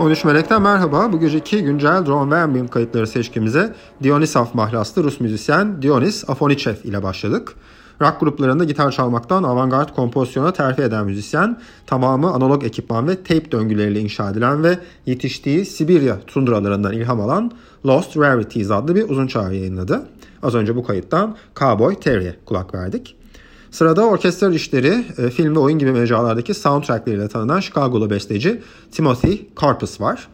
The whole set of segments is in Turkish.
13 Melek'ten merhaba. Bu geceki güncel drone ve ambient kayıtları seçkimize Dionysov mahlaslı Rus müzisyen Dionis Afonichev ile başladık. Rock gruplarında gitar çalmaktan avantgard kompozisyona terfi eden müzisyen, tamamı analog ekipman ve tape döngüleriyle inşa edilen ve yetiştiği Sibirya tundralarından ilham alan Lost Rarities adlı bir uzun çağrı yayınladı. Az önce bu kayıttan Cowboy Terry'e kulak verdik. Sırada orkestral işleri, e, film ve oyun gibi mecralardaki soundtrackleriyle tanınan Chicago'lu besteci Timothy Carpus var.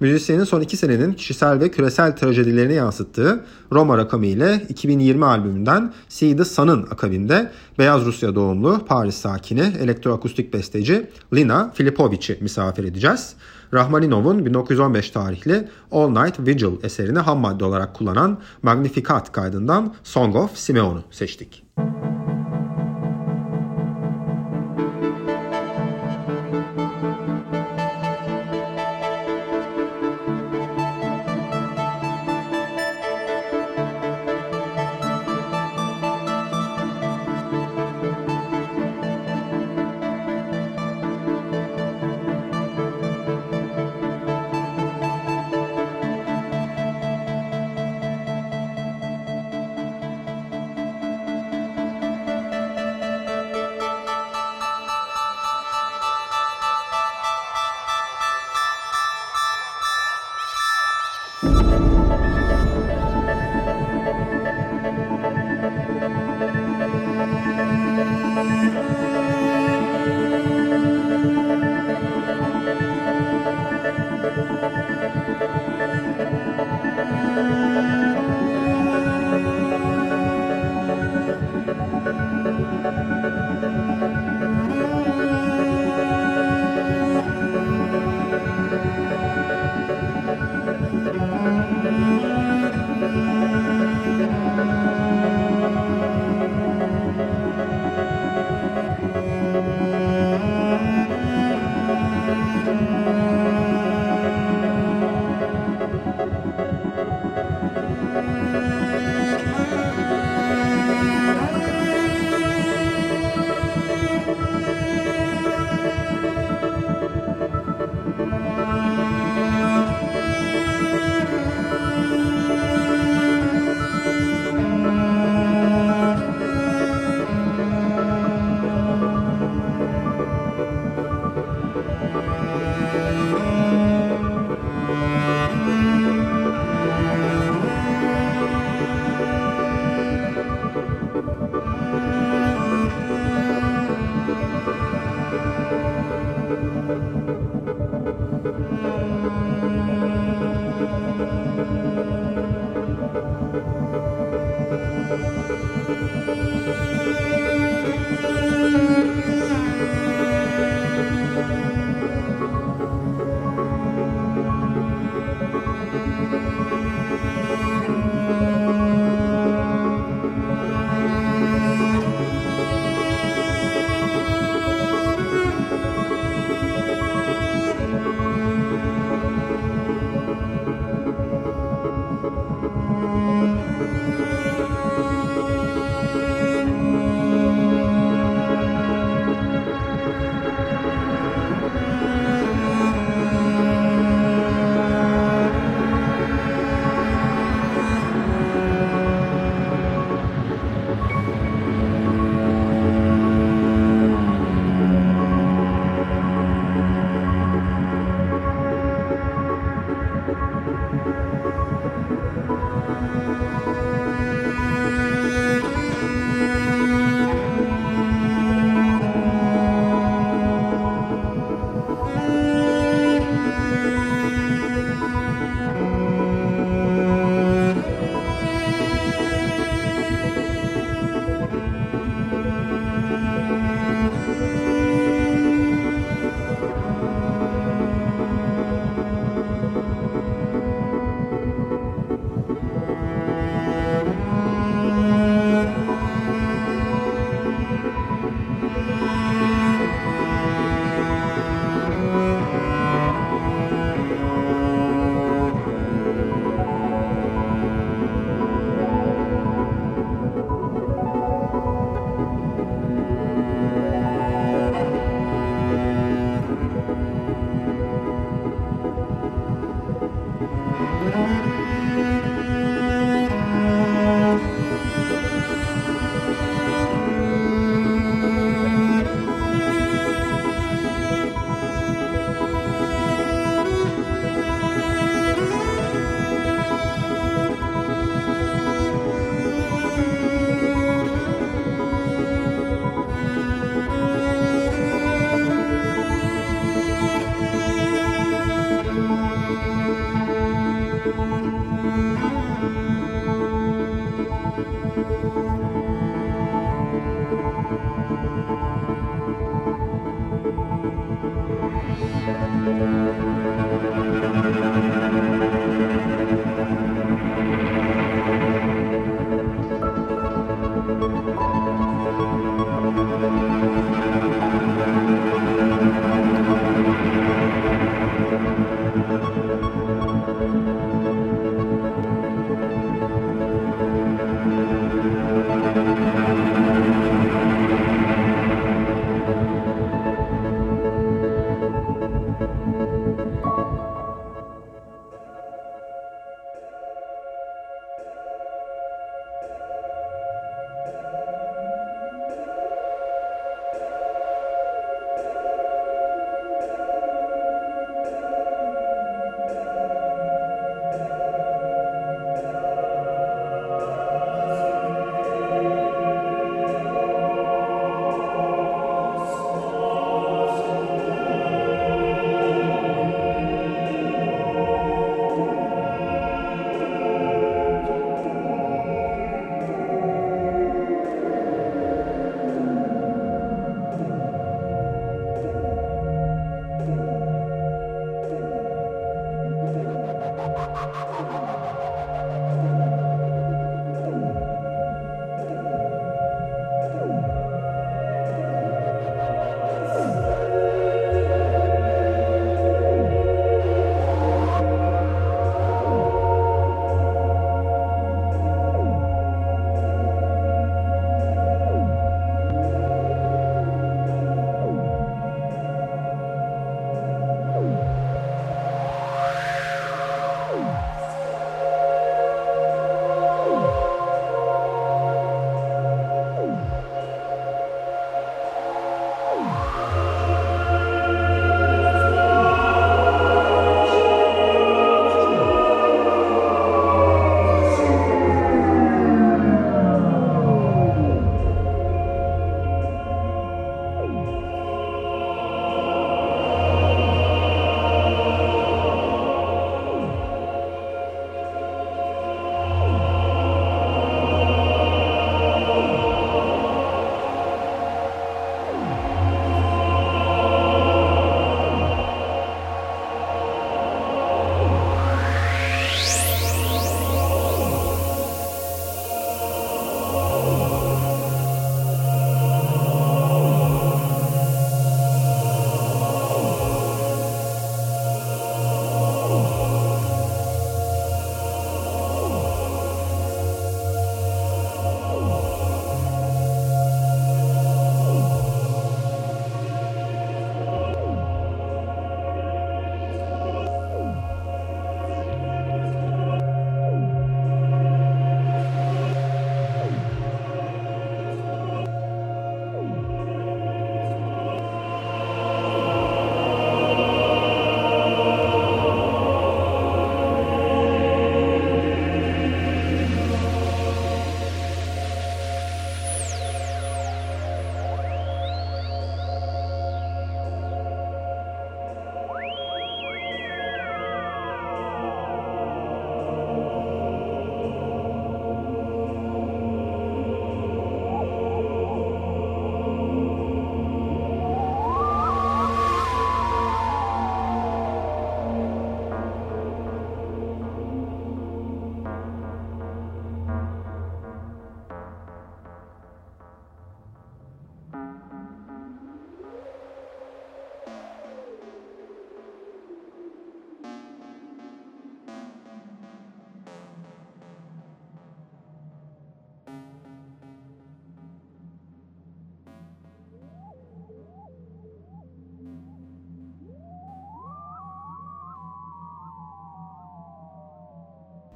Müzisyenin son iki senenin kişisel ve küresel trajedilerini yansıttığı Roma rakamı ile 2020 albümünden See the Sun'ın akabinde Beyaz Rusya doğumlu Paris sakini elektroakustik besteci Lina Filipovic'i misafir edeceğiz. Rahmaninov'un 1915 tarihli All Night Vigil eserini ham madde olarak kullanan Magnificat kaydından Song of Simeon'u seçtik.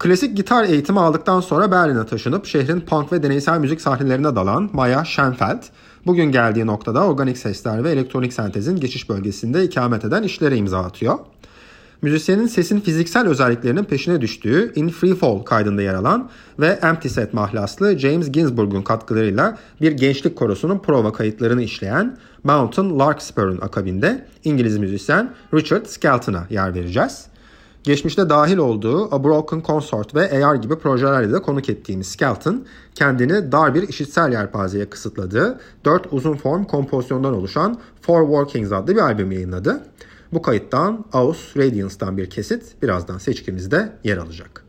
Klasik gitar eğitimi aldıktan sonra Berlin'e taşınıp şehrin punk ve deneysel müzik sahnelerine dalan Maya Schenfeld, bugün geldiği noktada organik sesler ve elektronik sentezin geçiş bölgesinde ikamet eden işlere imza atıyor. Müzisyenin sesin fiziksel özelliklerinin peşine düştüğü In Free Fall kaydında yer alan ve Empty Set mahlaslı James Ginsburg'un katkılarıyla bir gençlik korosunun prova kayıtlarını işleyen Mountain Larkspur'un akabinde İngiliz müzisyen Richard Skelton'a yer vereceğiz. Geçmişte dahil olduğu A Broken Consort ve AR gibi projelerle de konuk ettiğimiz Skelton, kendini dar bir işitsel yelpazeye kısıtladığı dört uzun form kompozisyondan oluşan Four Workings adlı bir albüm yayınladı. Bu kayıttan Aus Radiance'dan bir kesit birazdan seçkimizde yer alacak.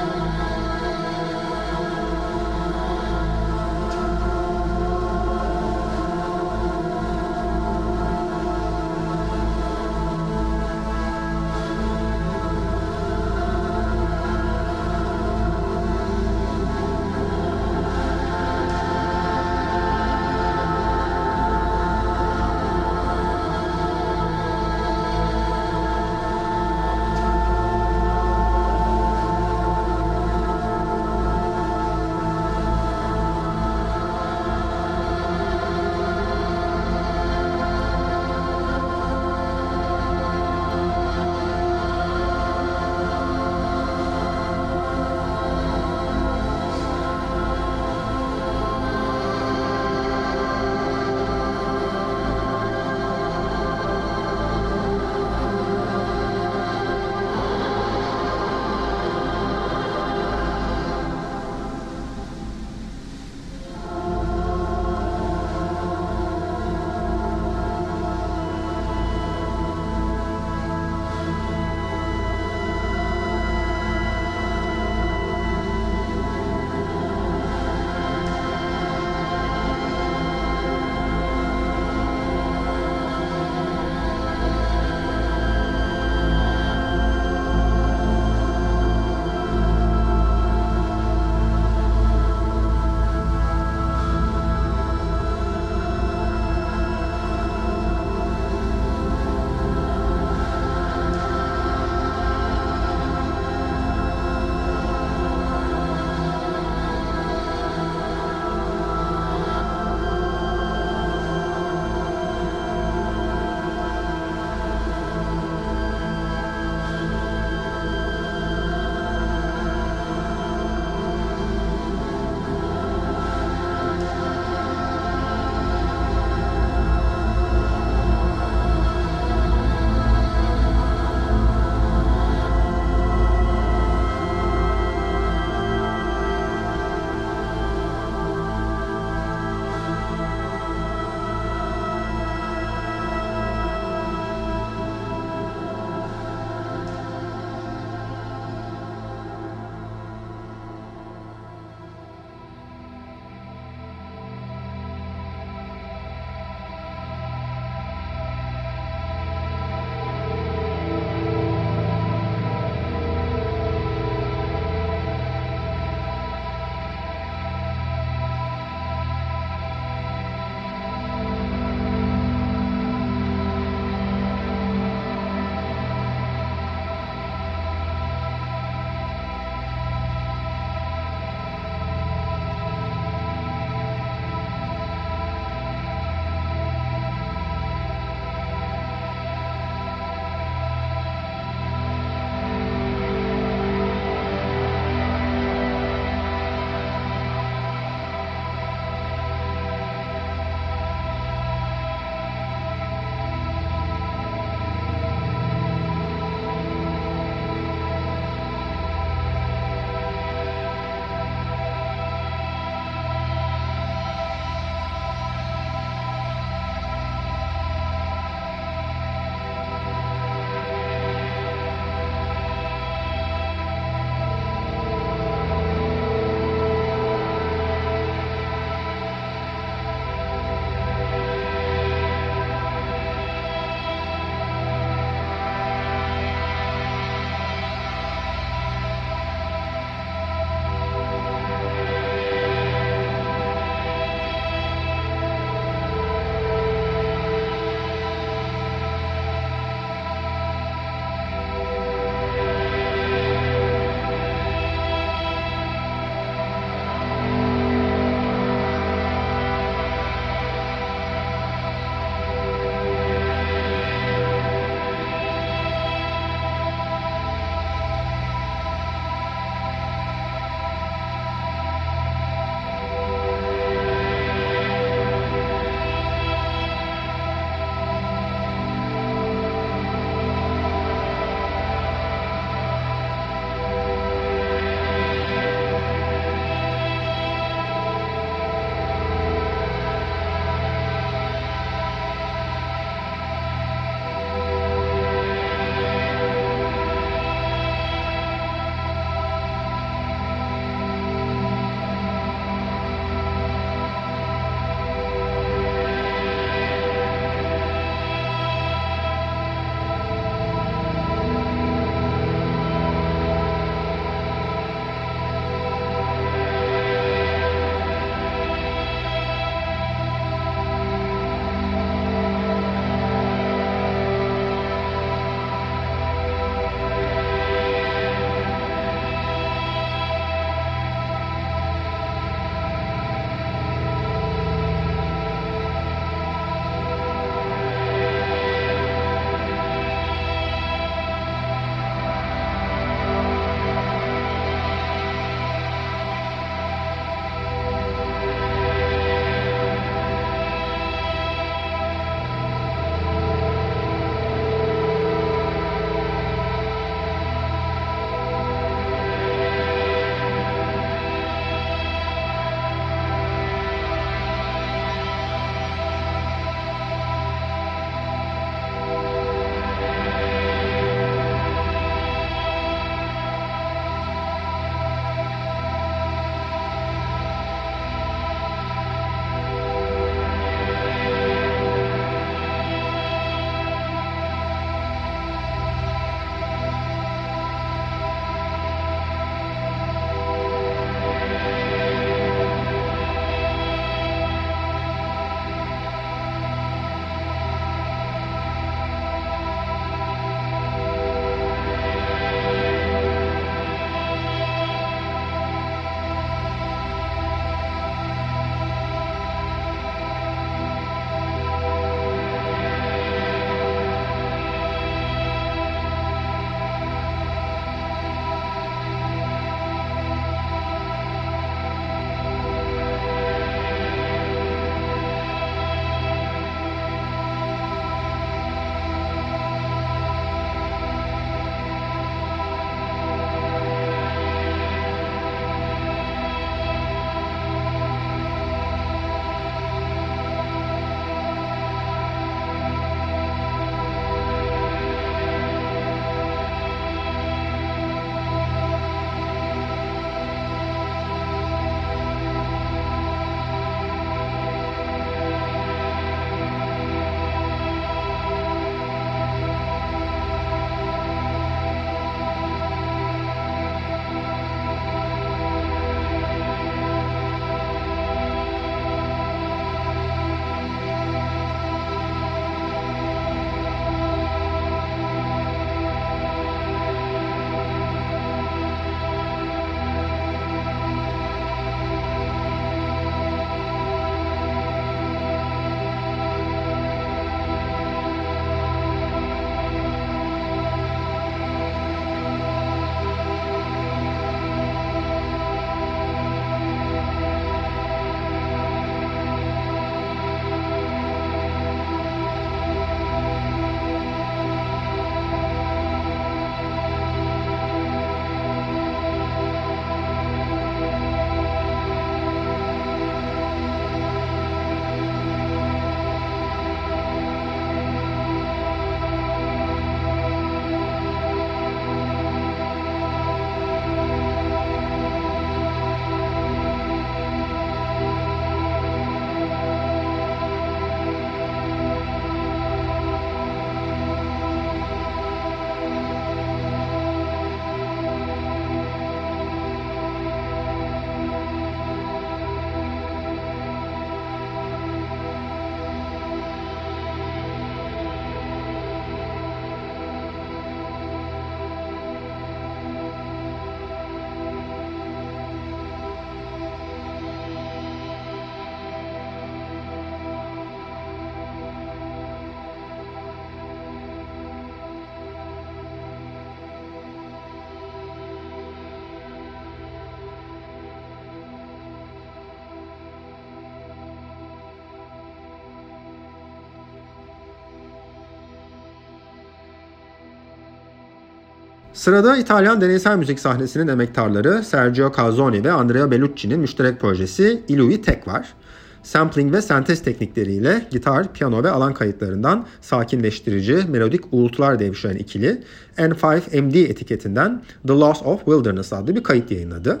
Sırada İtalyan deneysel müzik sahnesinin emektarları Sergio Calzoni ve Andrea Bellucci'nin müşterek projesi Ilui Tek var. Sampling ve sentez teknikleriyle gitar, piyano ve alan kayıtlarından sakinleştirici, melodik uğultular devşiren ikili N5MD etiketinden The Loss of Wilderness adlı bir kayıt yayınladı.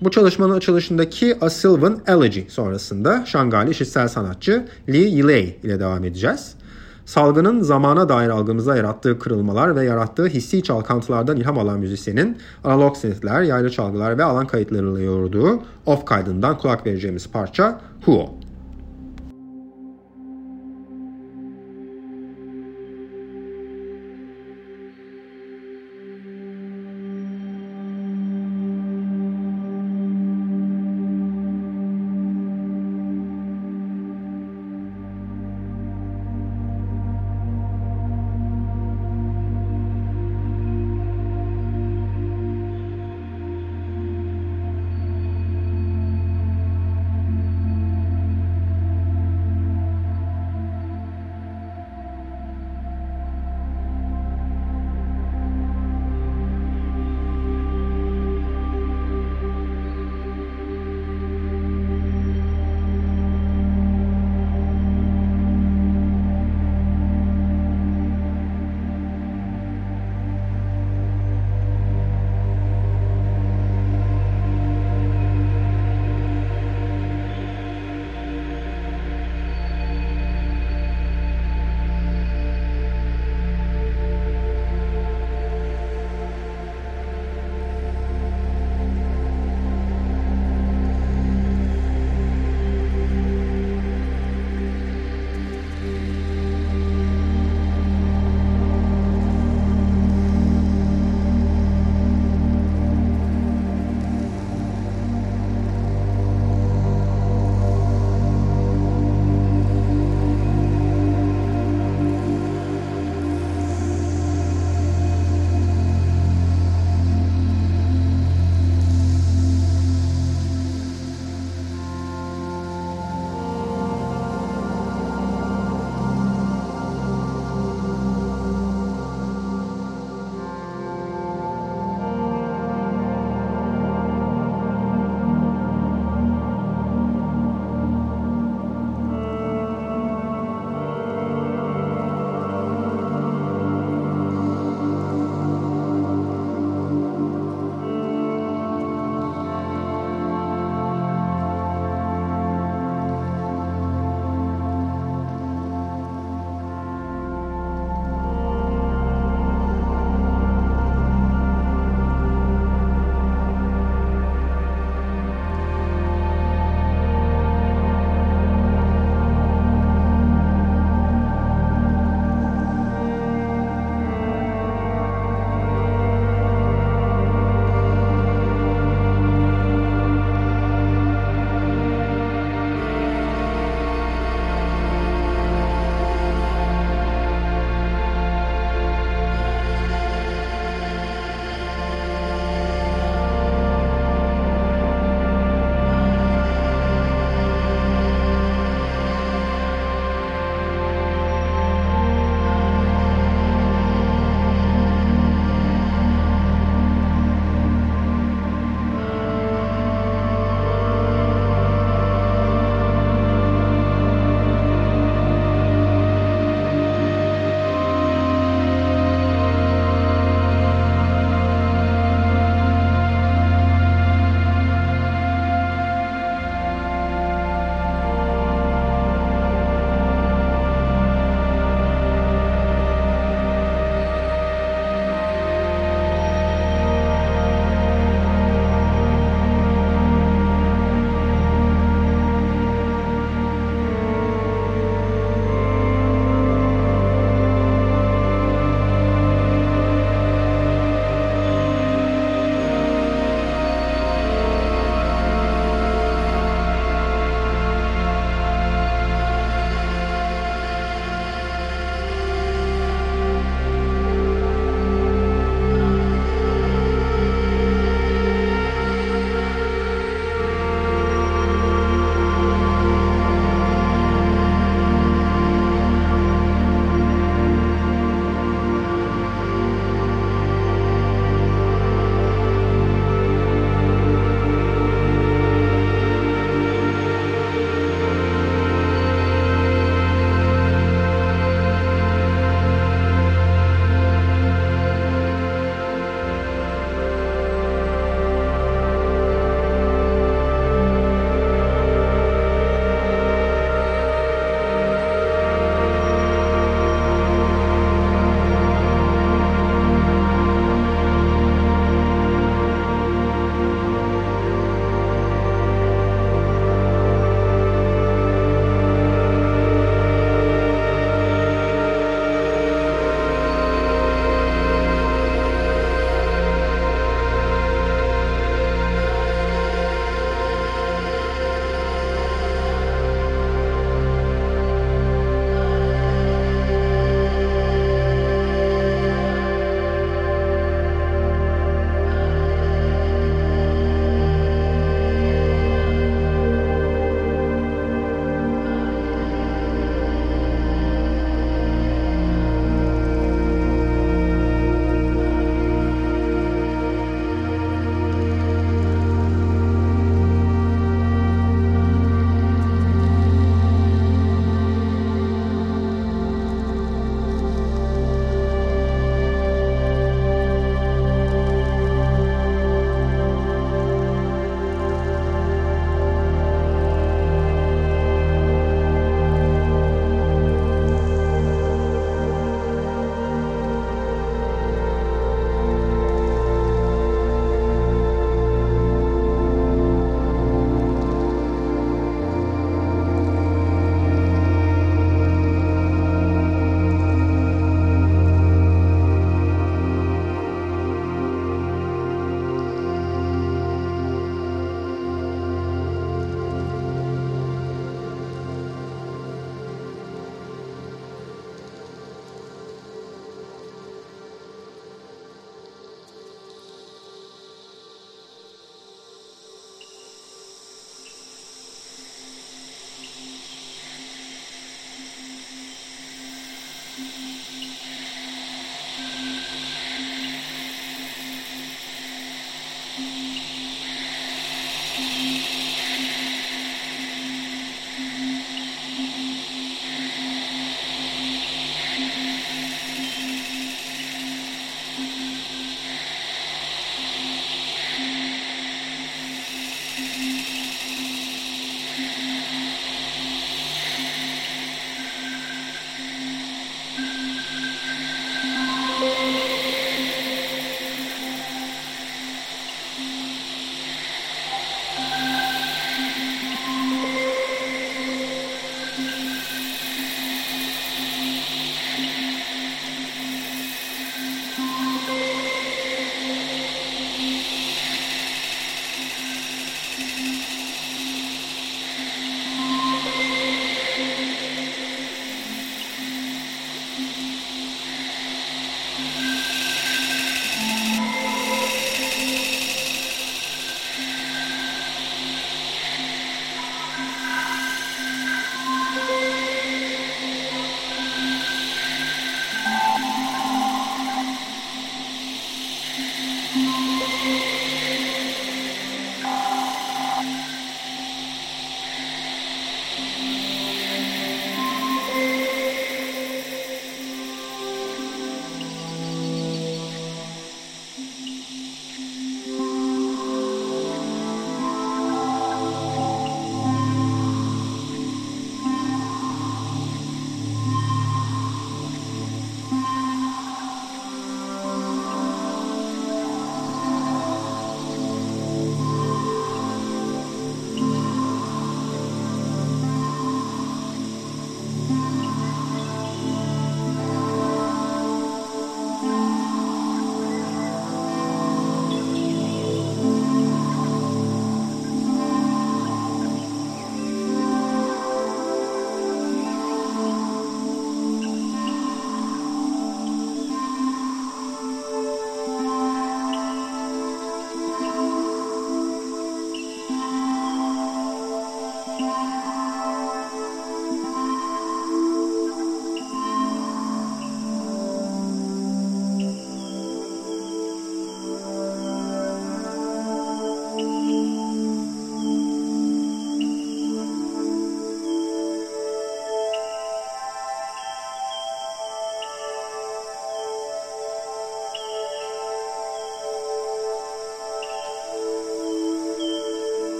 Bu çalışmanın açılışındaki A Sylvan Elegy sonrasında Şangali işitsel sanatçı Lee Yilei ile devam edeceğiz. Salgının zamana dair algımıza yarattığı kırılmalar ve yarattığı hissi çalkantılardan ilham alan müzisyenin analog synthler, yaylı çalgılar ve alan kayıtlarıyla yoğurduğu Off kaydından kulak vereceğimiz parça Huo.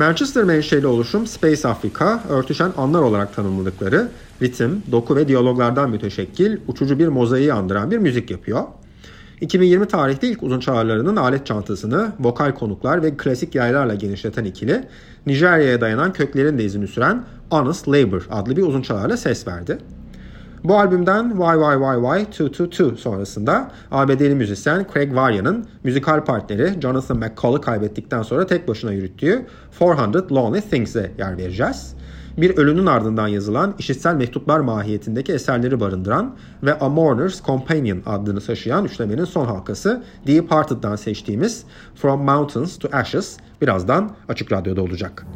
Manchester menşeli oluşum Space Africa, örtüşen anlar olarak tanımladıkları ritim, doku ve diyaloglardan müteşekkil, uçucu bir mozaiği andıran bir müzik yapıyor. 2020 tarihte ilk uzun çağrılarının alet çantasını vokal konuklar ve klasik yaylarla genişleten ikili, Nijerya'ya dayanan köklerin de izini süren Honest Labor adlı bir uzun çağrıyla ses verdi. Bu albümden YYYY222 sonrasında ABD'li müzisyen Craig Varian'ın müzikal partneri Jonathan McCall'ı kaybettikten sonra tek başına yürüttüğü 400 Lonely Things'e yer vereceğiz. Bir ölünün ardından yazılan işitsel mektuplar mahiyetindeki eserleri barındıran ve A Mourner's Companion adını taşıyan üçlemenin son halkası Deep Hearted'dan seçtiğimiz From Mountains to Ashes birazdan Açık Radyo'da olacak.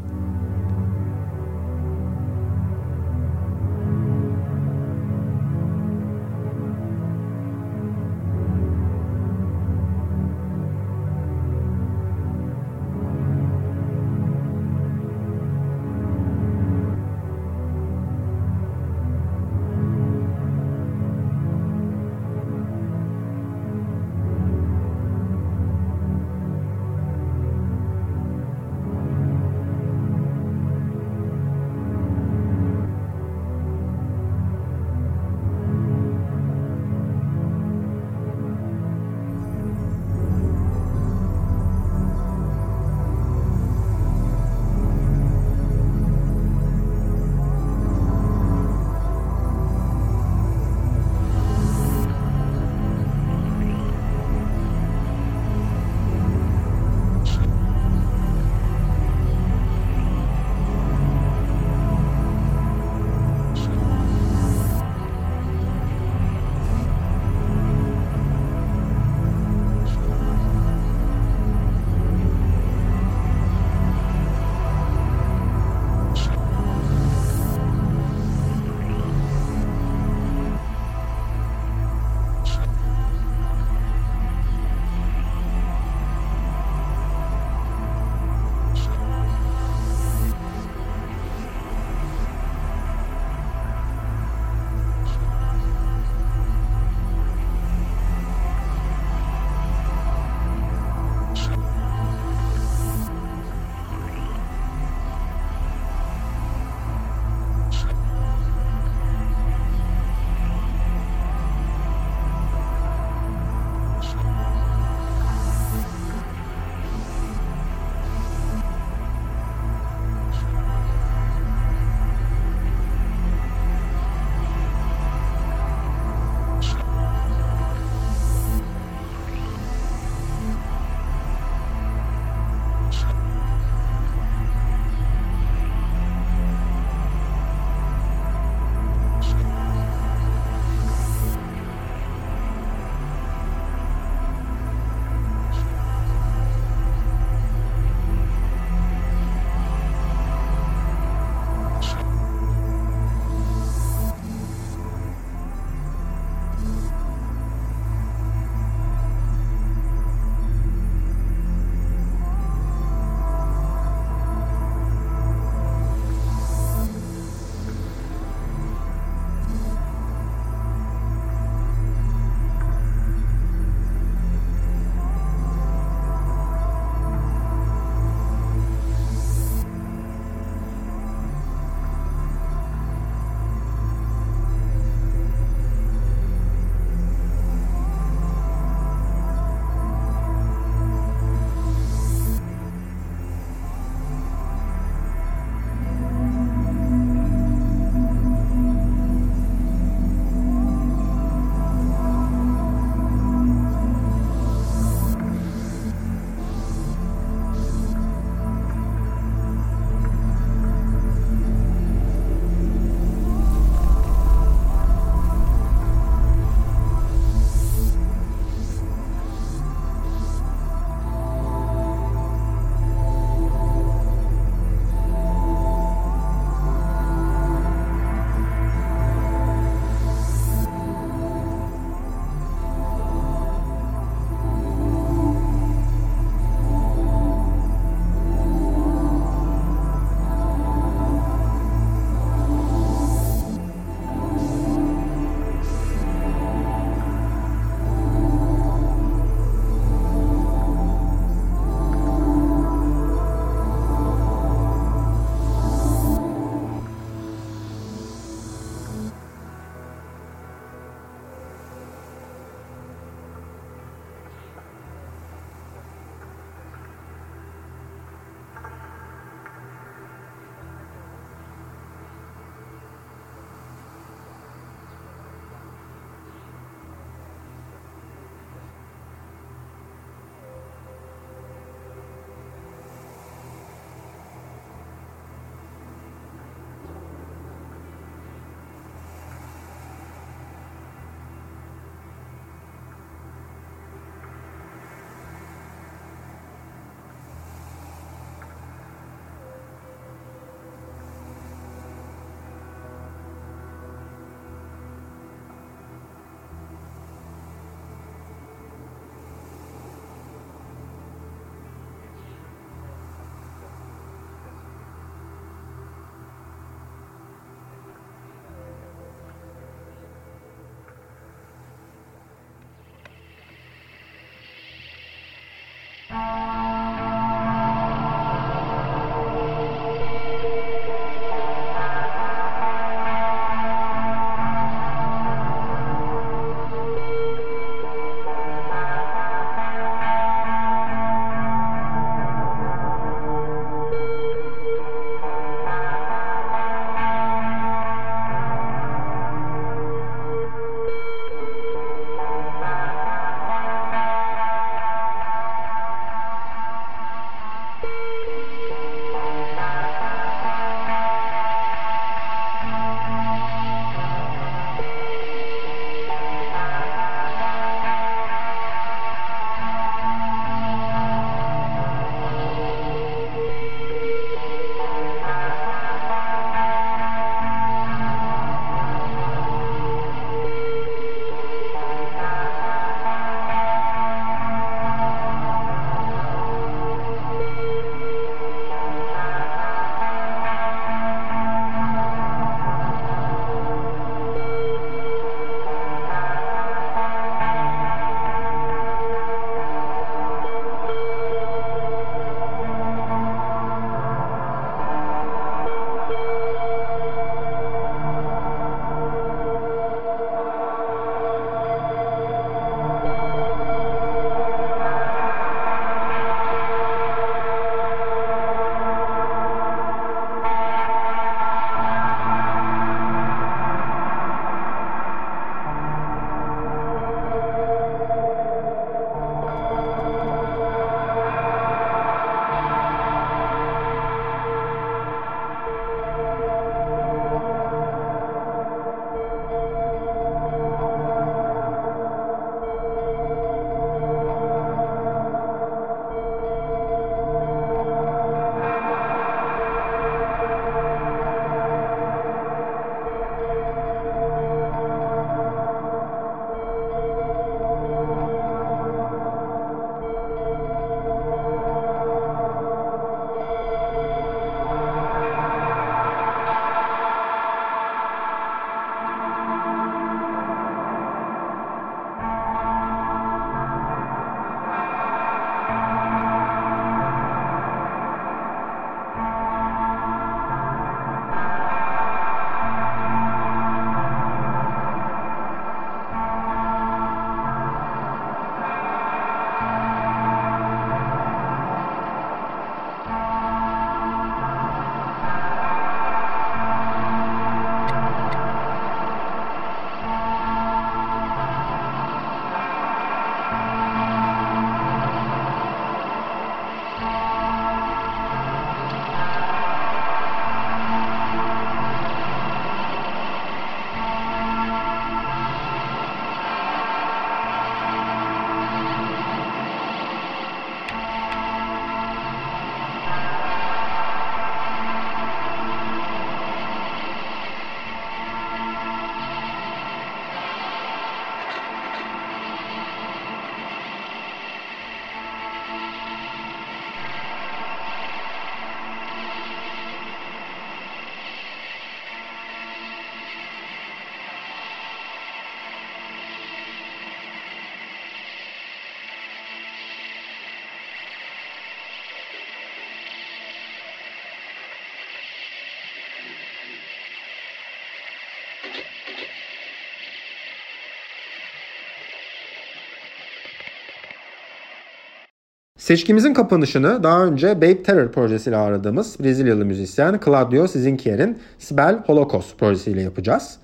Seçkimizin kapanışını daha önce Babe Terror projesiyle aradığımız Brezilyalı müzisyen Claudio Sizinkier'in Sibel Holocaust projesiyle yapacağız.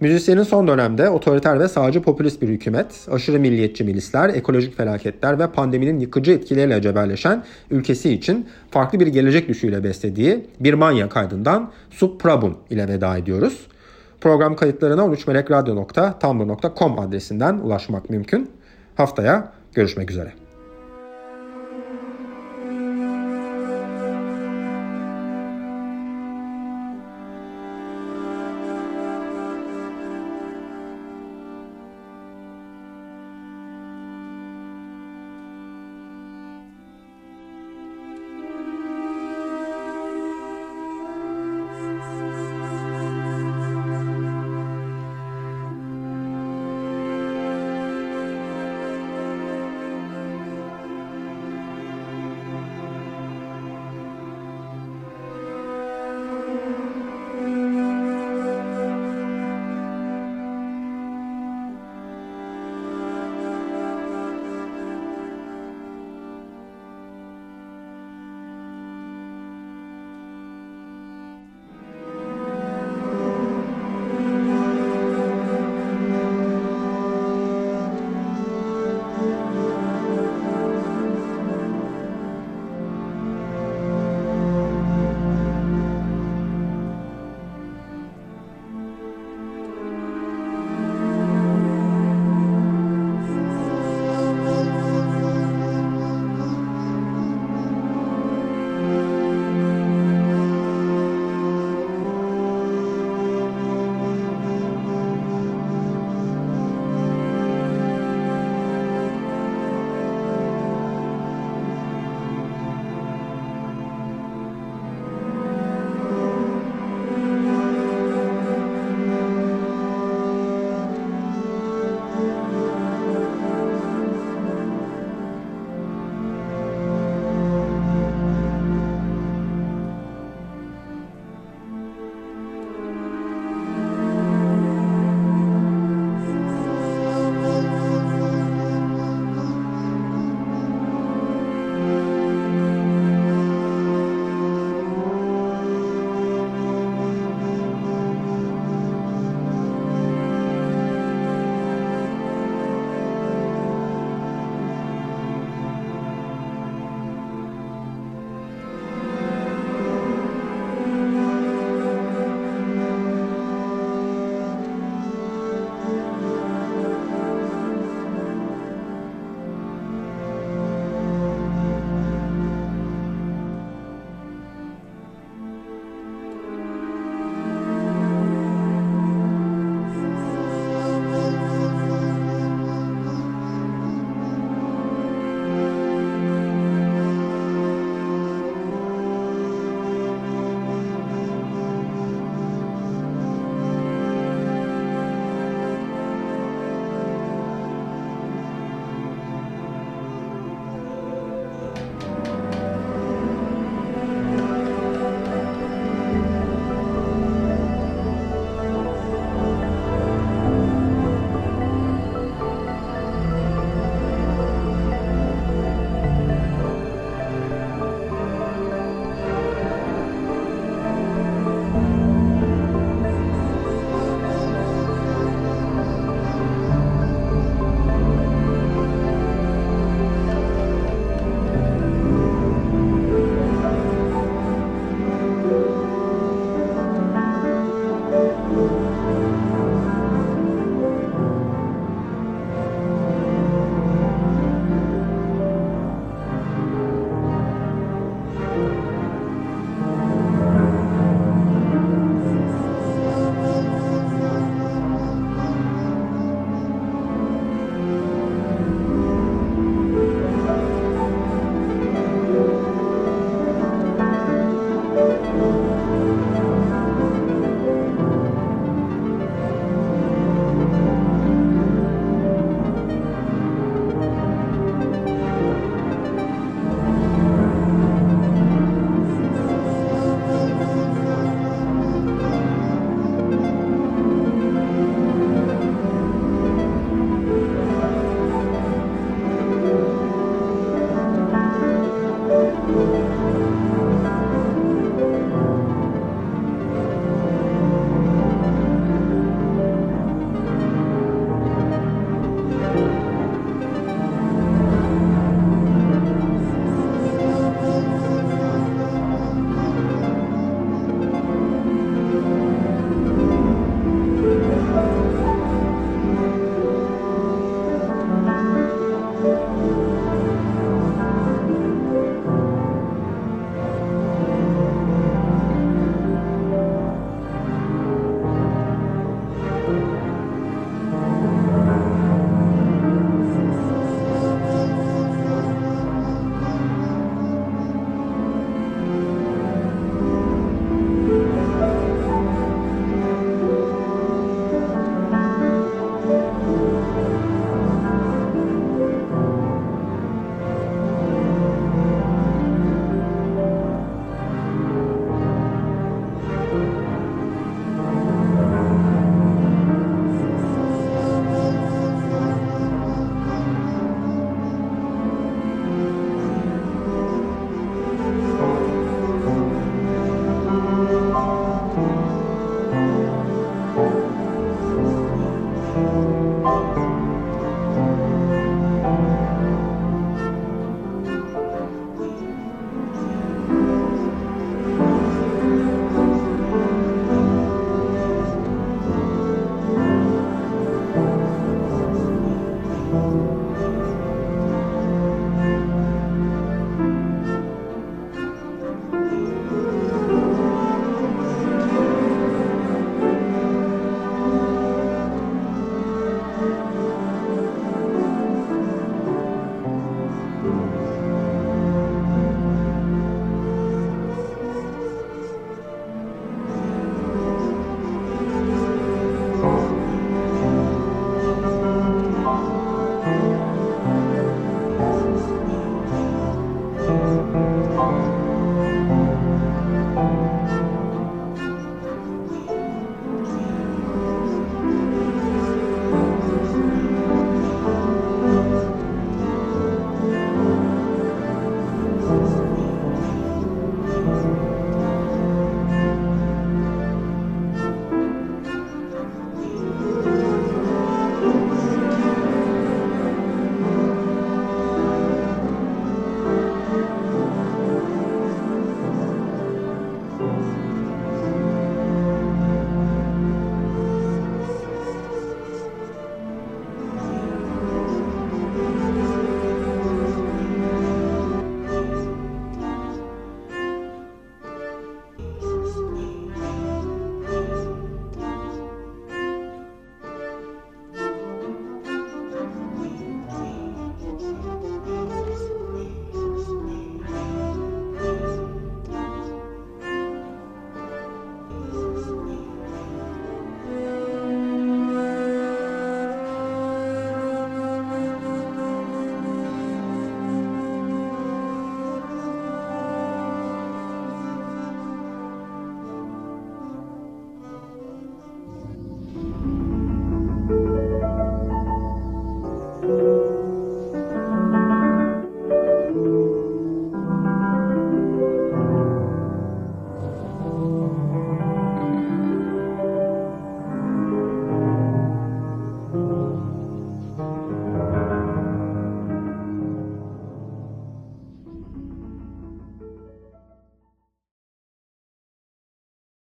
Müzisyenin son dönemde otoriter ve sağcı popülist bir hükümet, aşırı milliyetçi milisler, ekolojik felaketler ve pandeminin yıkıcı etkileriyle cebelleşen ülkesi için farklı bir gelecek düşüyle beslediği bir manya kaydından Subprabum ile veda ediyoruz. Program kayıtlarına 13melekradyo.tumblr.com adresinden ulaşmak mümkün. Haftaya görüşmek üzere.